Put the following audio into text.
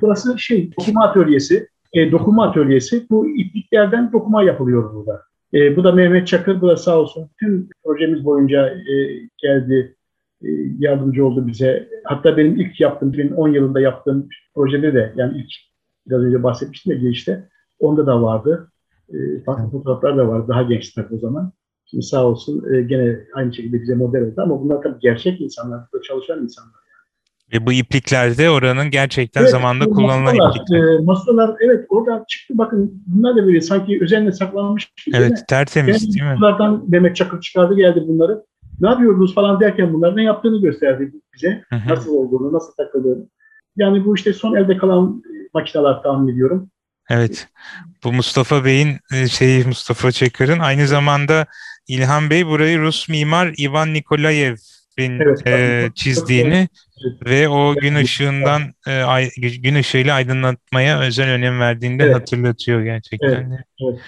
Burası şey dokuma atölyesi. E, dokuma atölyesi. Bu ipliklerden dokuma yapılıyor burada. E, bu da Mehmet Çakır. Bu da sağ olsun tüm projemiz boyunca e, geldi. E, yardımcı oldu bize. Hatta benim ilk yaptığım, 2010 yılında yaptığım projede de yani ilk biraz önce bahsetmiştim ya girişte. Onda da vardı. E, farklı fotoğraflar da vardı. Daha genç tabii o zaman. Şimdi sağ olsun e, gene aynı şekilde bize model oldu ama bunlar tabii gerçek insanlar, burada çalışan insanlar. Ve bu ipliklerde oranın gerçekten evet, zamanında kullanılan masalar, iplikler. E, masalar evet oradan çıktı bakın bunlar da böyle sanki özenle saklanmış. gibi Evet mi? tertemiz Yani değil mi? Bunlardan Mehmet Çakır çıkardı geldi bunları. Ne yapıyordunuz falan derken bunlar ne yaptığını gösterdi bize. Hı hı. Nasıl olduğunu, nasıl takıldığını. Yani bu işte son elde kalan e, makineler tahmin ediyorum. Evet. Bu Mustafa Bey'in e, şeyi Mustafa Çakır'ın aynı zamanda İlhan Bey burayı Rus mimar Ivan Nikolayev'in Evet, e, çizdiğini ve o gün ışığından e, gün ışığıyla aydınlatmaya özel önem verdiğini de Evet. hatırlatıyor gerçekten. Evet. Evet.